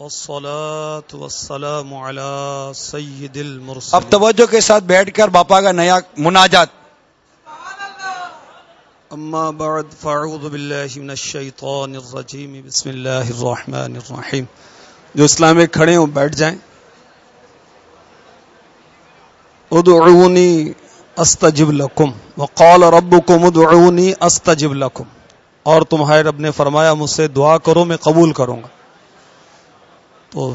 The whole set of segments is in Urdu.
والصلاة والسلام على سيد اب المرسلين توجہ کے ساتھ بیٹھ کر باپا کا نیا مناجات. أما بعد فأعوذ بالله من الشيطان الرجيم بسم الله الرحمن الرحيم جو اسلام میں کھڑے ہوں بیٹھ جائیں. ادعونی استجب لکم. وقال ربکم ادعونی استجب لکم. اور تمہارے رب نے فرمایا مجھ سے دعا کرو میں قبول کروں گا. تو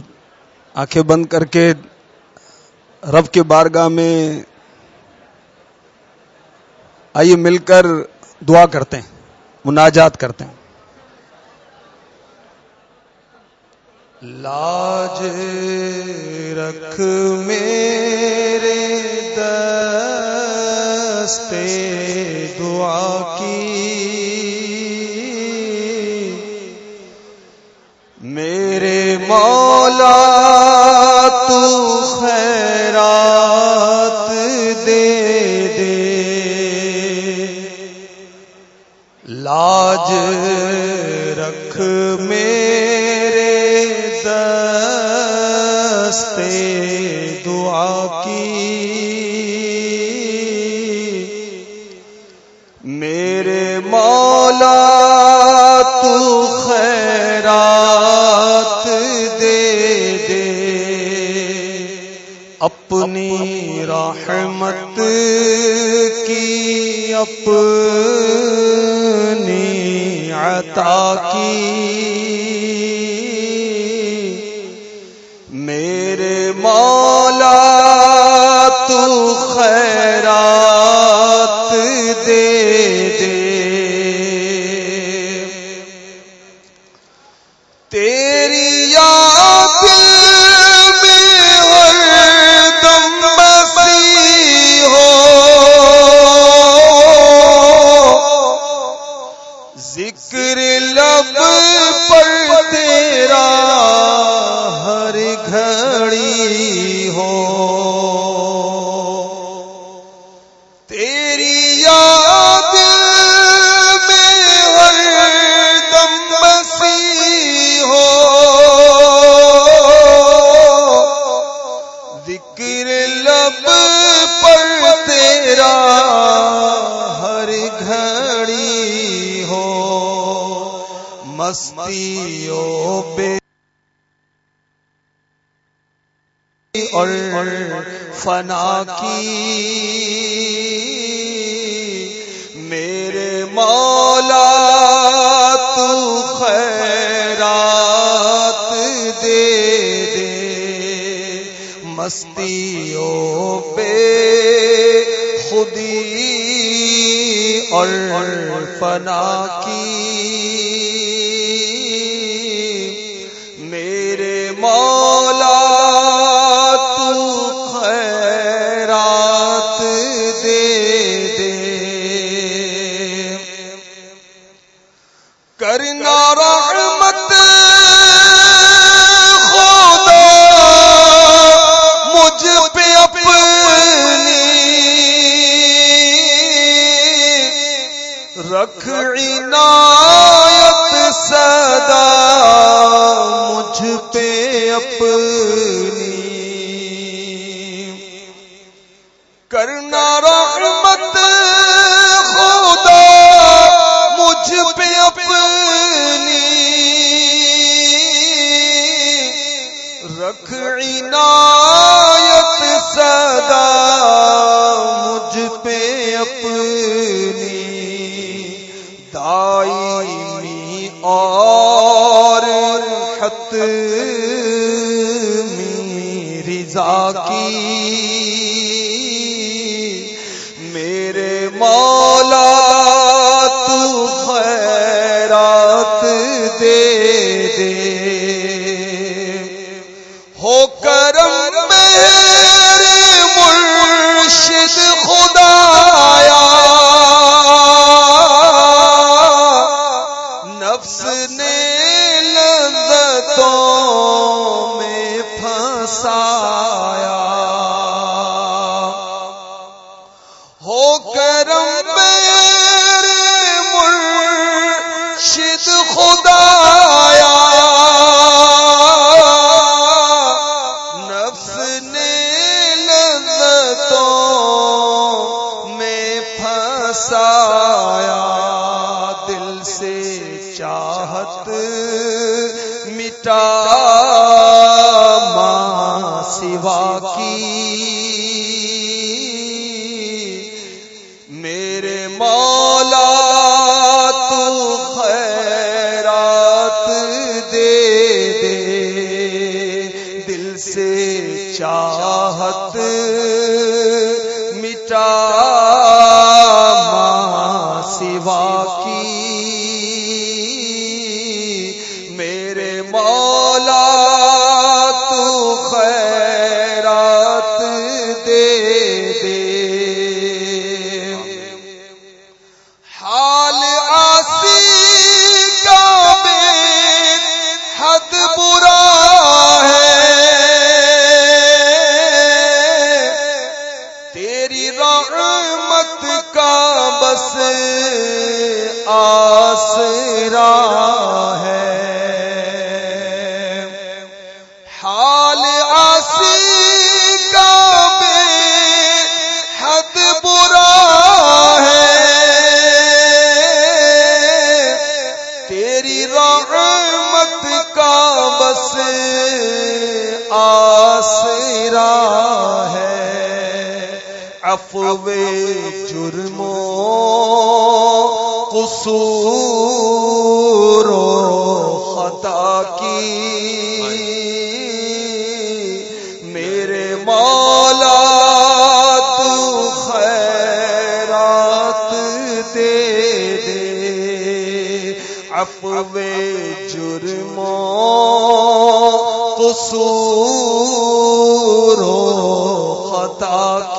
آنکھیں بند کر کے رب کے بارگاہ میں آئیے مل کر دعا کرتے ہیں، مناجات کرتے ہیں۔ لاج رکھ میرے دستے دعا کی۔ مولا تو خیرات دے دے۔ لاج رکھ میں اپنی رحمت کی اپنی عطا کی۔ کرنا کرم میرے مرشد خدا کی۔ افو جرم قصور خطا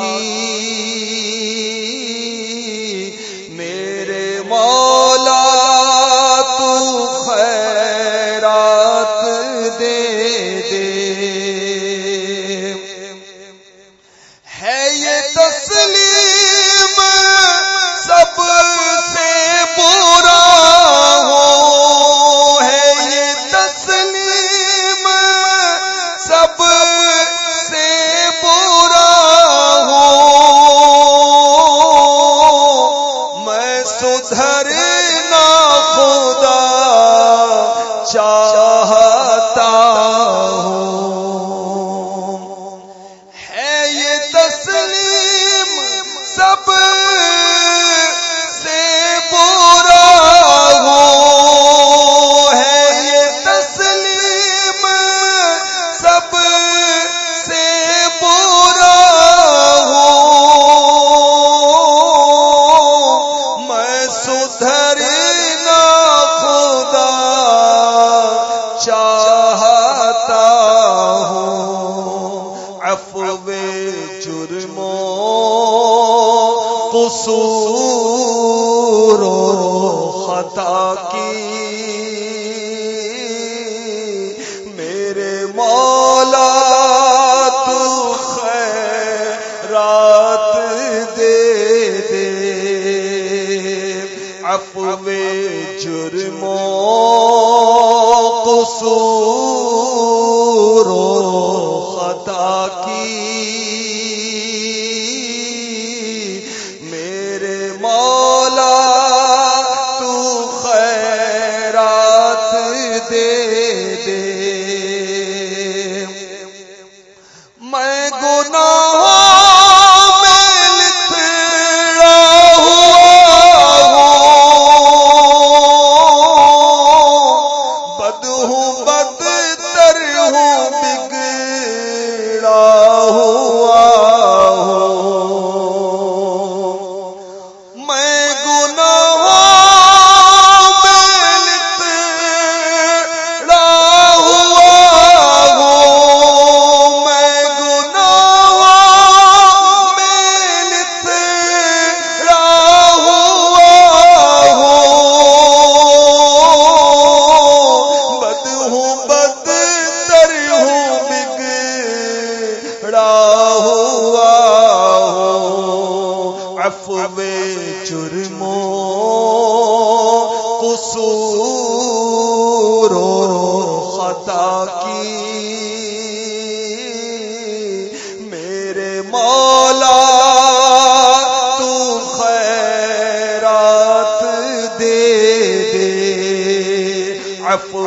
عفو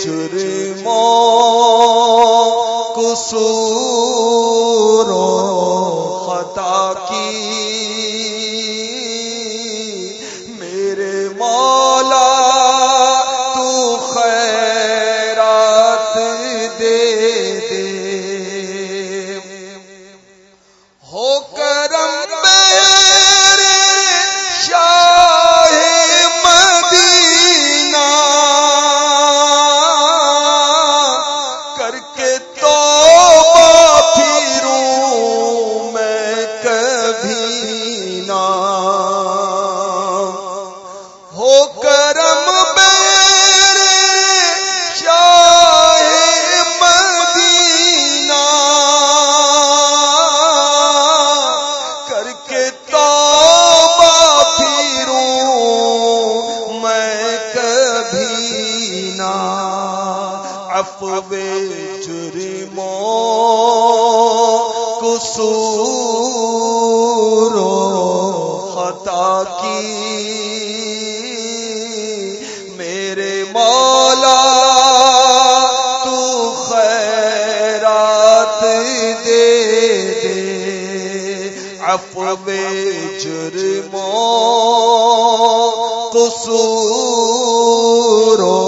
جرموں قصور خطا کی عطا کی۔ میرے مولا تو خیرات دے دے۔ عفو جرموں قصوروں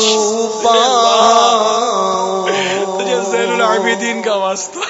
چھوپا تجھے زین العابدین کا واسطہ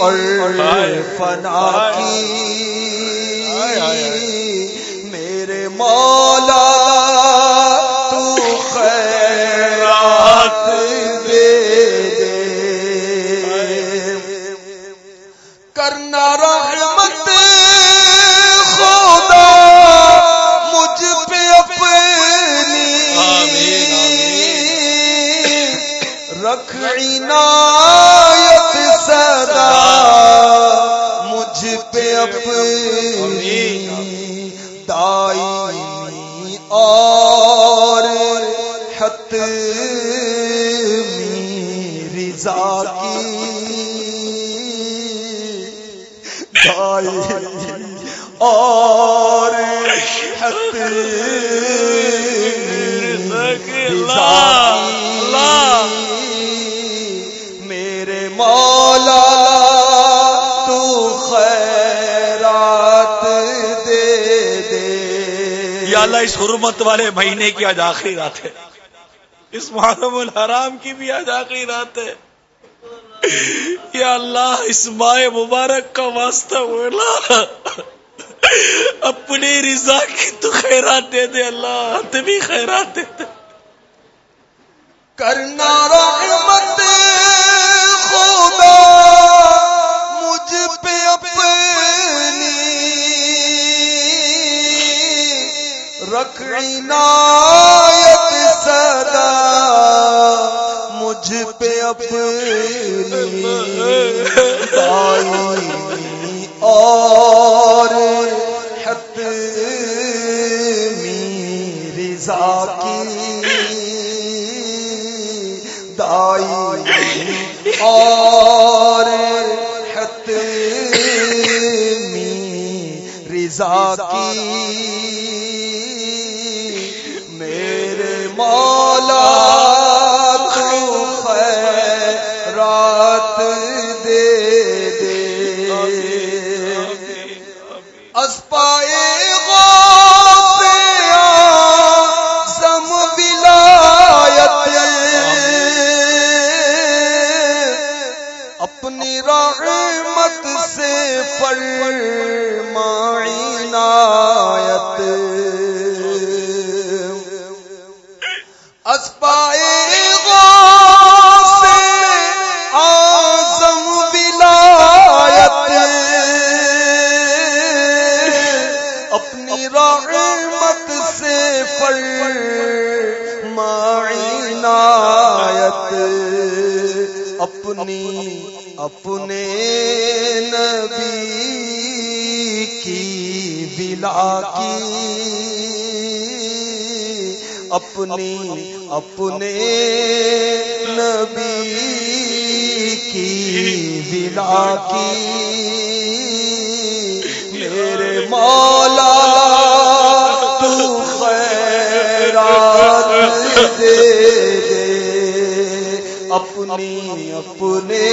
اور فنا کی انشاءاللہ اس حرمت والے مہینے کی آج آخری رات ہے۔ اس محرم الحرام کی بھی آج آخری رات ہے۔ یا اللہ، اس ماہ مبارک کا واسطہ بولا۔ اپنی رضا کی تو خیرات دے دے اللہ تبھی خیرات دے دے۔ کرنا رحمت۔ رکھنی نایت صدا مجھ پہ اپنی آئی اور حت رضا کی دائی اور حت رضا کی اپنی اپنے نبی کی بلا کی میرے مولا تو خیرات دے دے۔ اپنی اپنے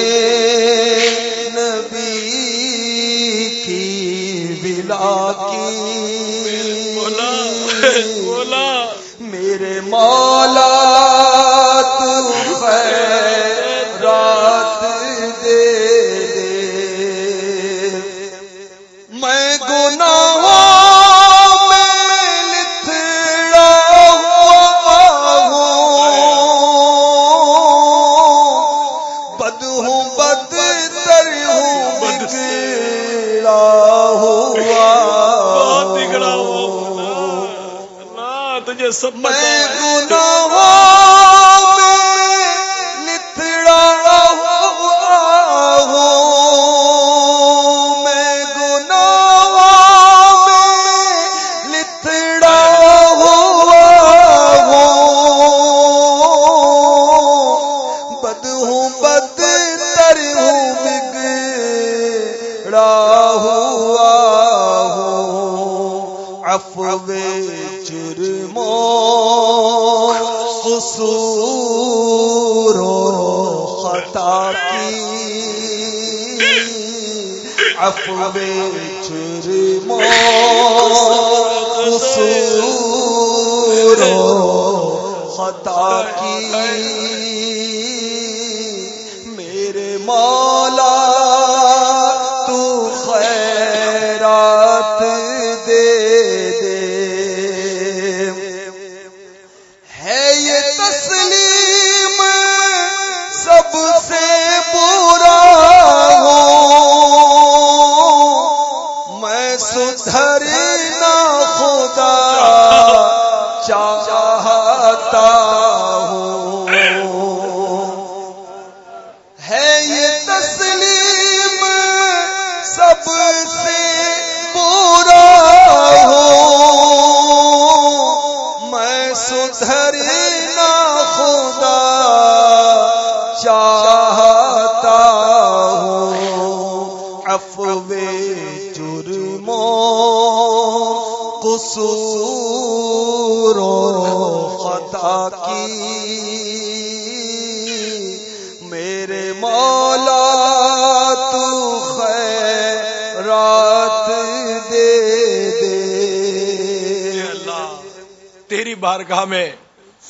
بارگاہ میں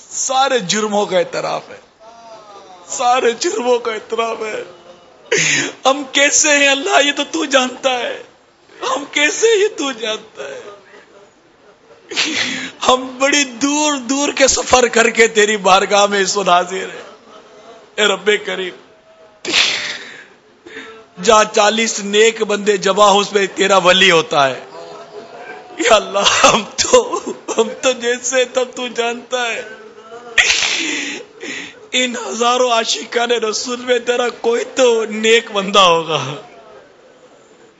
سارے جرموں کا اعتراف ہے۔ سارے جرموں کا اعتراف ہے۔ ہم کیسے ہیں اللہ، یہ تو تو جانتا ہے۔ ہم کیسے یہ تو جانتا ہے۔ ہم بڑی دور دور کے سفر کر کے تیری بارگاہ میں اس وقت حاضر ہیں۔ اے رب کریم، جہاں چالیس نیک بندے جمع ہو، اس میں تیرا ولی ہوتا ہے۔ یا اللہ، ہم تو ہم تو جیسے تب تو جانتا ہے۔ ان ہزاروں عاشقان رسول میں تیرا کوئی تو نیک بندہ ہوگا۔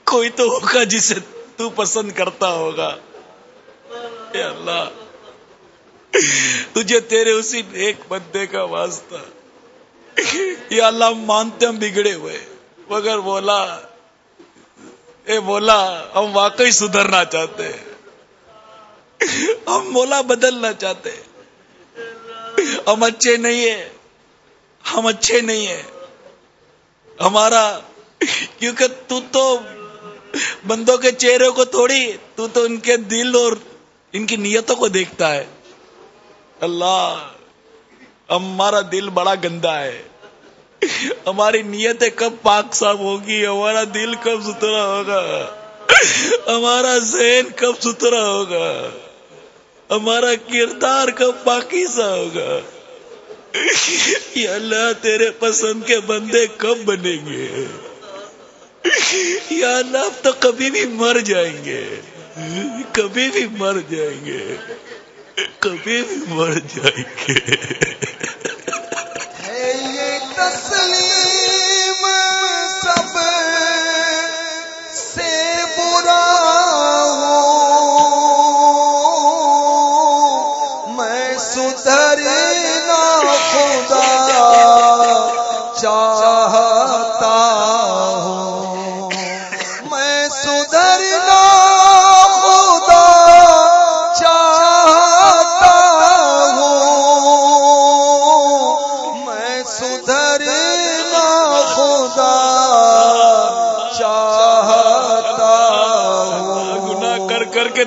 کوئی تو ہوگا جسے تو پسند کرتا ہوگا۔ اے اللہ، تجھے تیرے اسی نیک بندے کا واسطہ۔ یا اللہ، ہم مانتے ہم بگڑے ہوئے۔ مگر بولا اے مولا، ہم واقعی سدھرنا چاہتے ہیں۔ ہم مولا بدلنا چاہتے ہیں ہم اچھے نہیں ہیں۔ ہم اچھے نہیں ہیں۔ ہمارا، کیونکہ تو تو بندوں کے چہرے کو تھوڑی، تو تو ان کے دل اور ان کی نیتوں کو دیکھتا ہے۔ اللہ، ہمارا دل بڑا گندا ہے۔ ہماری نیتیں کب پاک صاف ہوگی؟ ہمارا دل کب ستھرا ہوگا؟ ہمارا ذہن کب ستھرا ہوگا؟ ہمارا کردار کب پاکی سا ہوگا؟ یا اللہ تیرے پسند کے بندے کب بنیں گے؟ یا اللہ اب تو کبھی بھی مر جائیں گے۔ کبھی بھی مر جائیں گے۔ کبھی بھی مر جائیں گے۔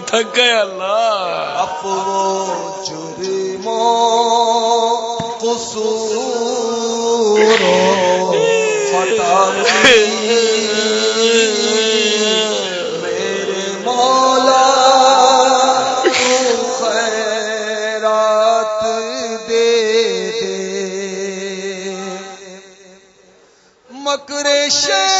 تھک گئے اللہ۔ افو جرموں قصور میرے مولا تو خیرات دے دے۔ مکر شیطان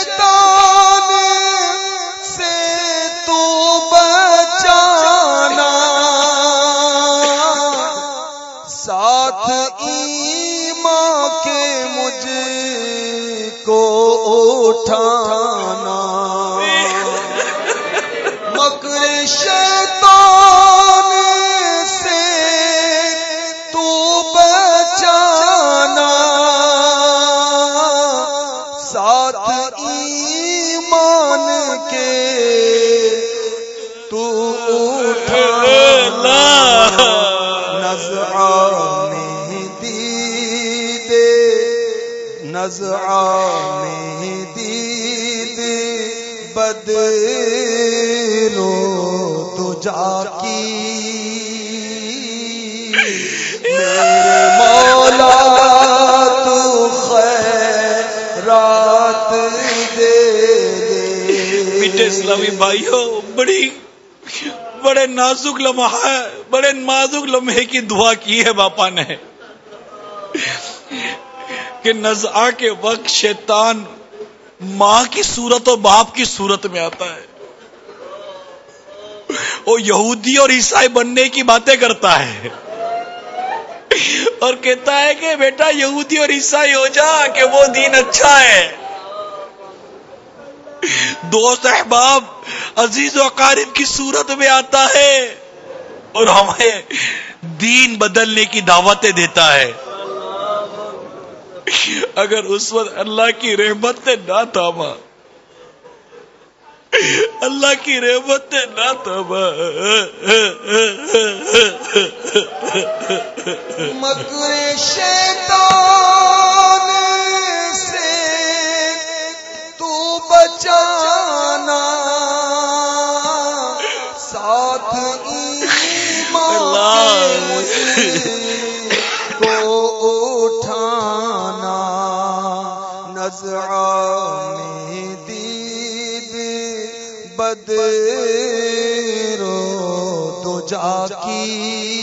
اسلامی بھائیوں بڑی بڑے نازک لمحہ بڑے نازک لمحے کی دعا کی ہے باپا نے۔ کہ نزعہ کے وقت شیطان ماں کی صورت اور باپ کی صورت میں آتا ہے۔ وہ یہودی اور عیسائی بننے کی باتیں کرتا ہے۔ اور کہتا ہے کہ بیٹا، یہودی اور عیسائی ہو جا، کہ وہ دین اچھا ہے۔ دوست احباب، عزیز و اقارب کی صورت میں آتا ہے اور ہمیں دین بدلنے کی دعوتیں دیتا ہے۔ اگر اس وقت اللہ کی رحمت نے نہ تھاما، اللہ کی رحمت نے نہ تھاما۔ مکر شیطان۔ ساتھ کو اٹھانا نظر میں دید بدرو تو جا کی۔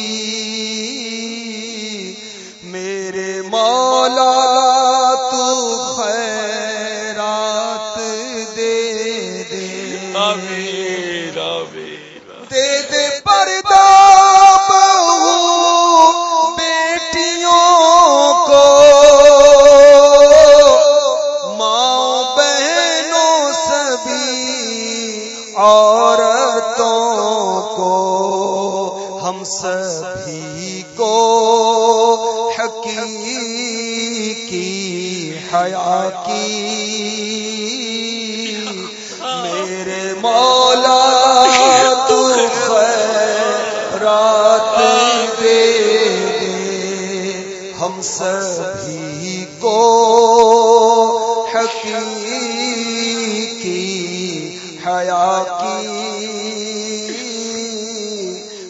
کی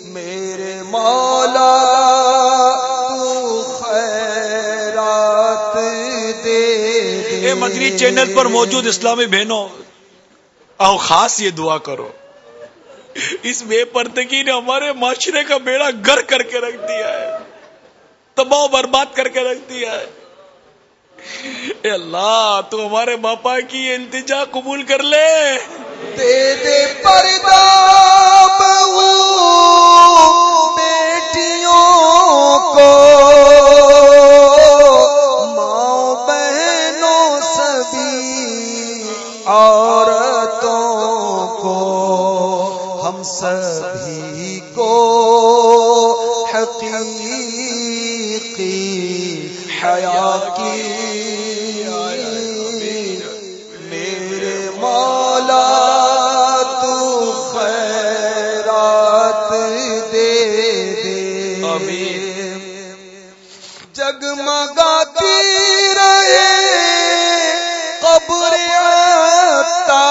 میرے مولا، تو خیرات دے دے۔ اے مدنی چینل پر موجود اسلامی بہنوں، آؤ خاص یہ دعا کرو۔ اس بے پردگی نے ہمارے معاشرے کا بیڑا گر کر کے رکھ دیا ہے۔ تباہ برباد کر کے رکھ دیا ہے۔ اے اللہ، تو ہمارے باپا کی یہ التجا قبول کر لے۔ دے دے پردہ بہو بیٹیوں کو۔ ماں بہنوں سبھی عورتوں کو۔ ہم سبھی کو حقیقی حیا دے دے۔ آمین۔ جگمگاتی رہے قبر عطا۔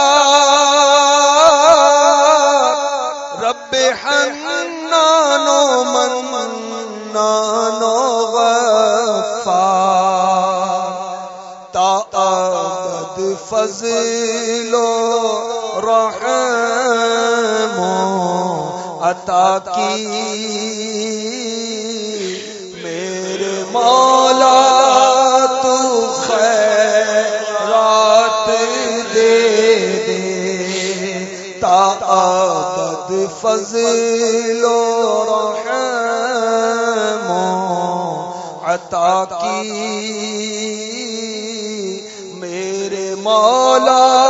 رب حنانو من منانو غفار تا آبد فضلو۔ عطا کی میرے مولا تو خیرات دے دے تا ابد فضل و رحم عطا کی میرے مولا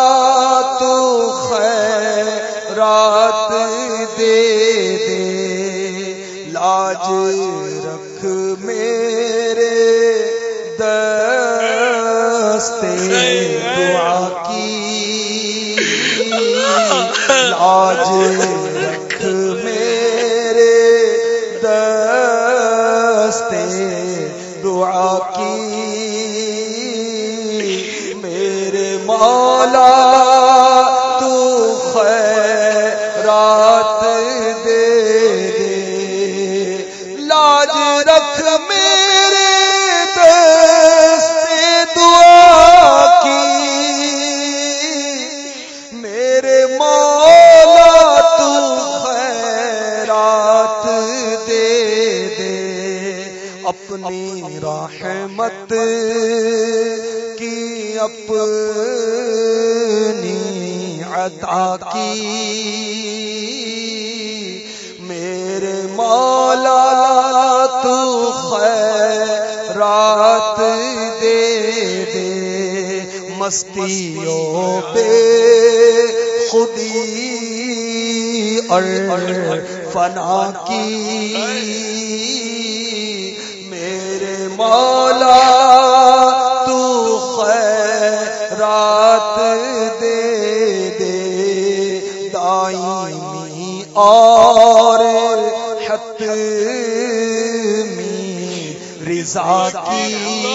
دعا کی۔ لاج رحمت کی اپنی عطا کی۔ میرے مولا، تو خیرات دے دے۔ مستیوں پہ خودی اور فنا کی۔ میرے مولا ساکی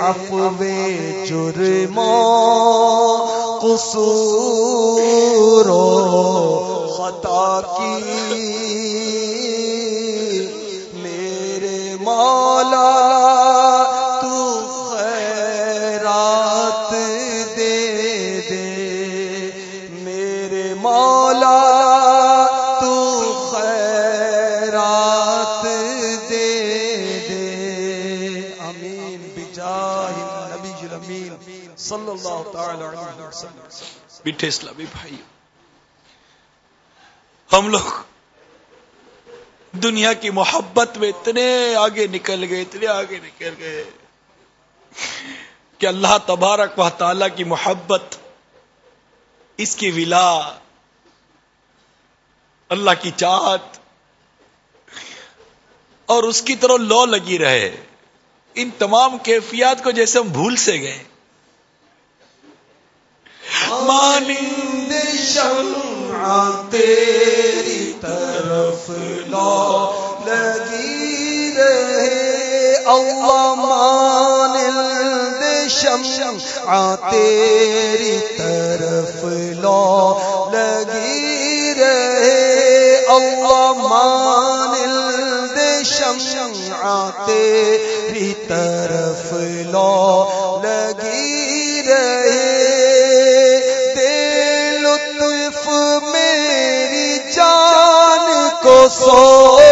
افوے جرمو قصور خطا کی میٹھے اسلامی بھائی ہم لوگ دنیا کی محبت میں اتنے آگے نکل گئے، اتنے آگے نکل گئے کہ اللہ تبارک و تعالی کی محبت، اس کی ولا، اللہ کی چاہت، اور اس کی طرح لو لگی رہے۔ ان تمام کیفیات کو جیسے ہم بھول سے گئے۔ مانند شمع تیری طرف لو لگی رہے۔ اللہ مانند شمع تیری طرف لو لگی رہے۔ اللہ مانند شمع تیری طرف لو کو